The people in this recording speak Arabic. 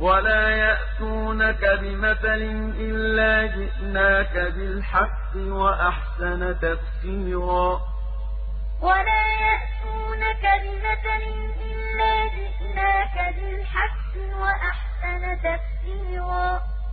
ولا يأتونك بمثل إلا جئناك بالحق وأحسن تفسيرا. ولا يأتونك بمثل إلا جئناك بالحق وأحسن تفسيرا.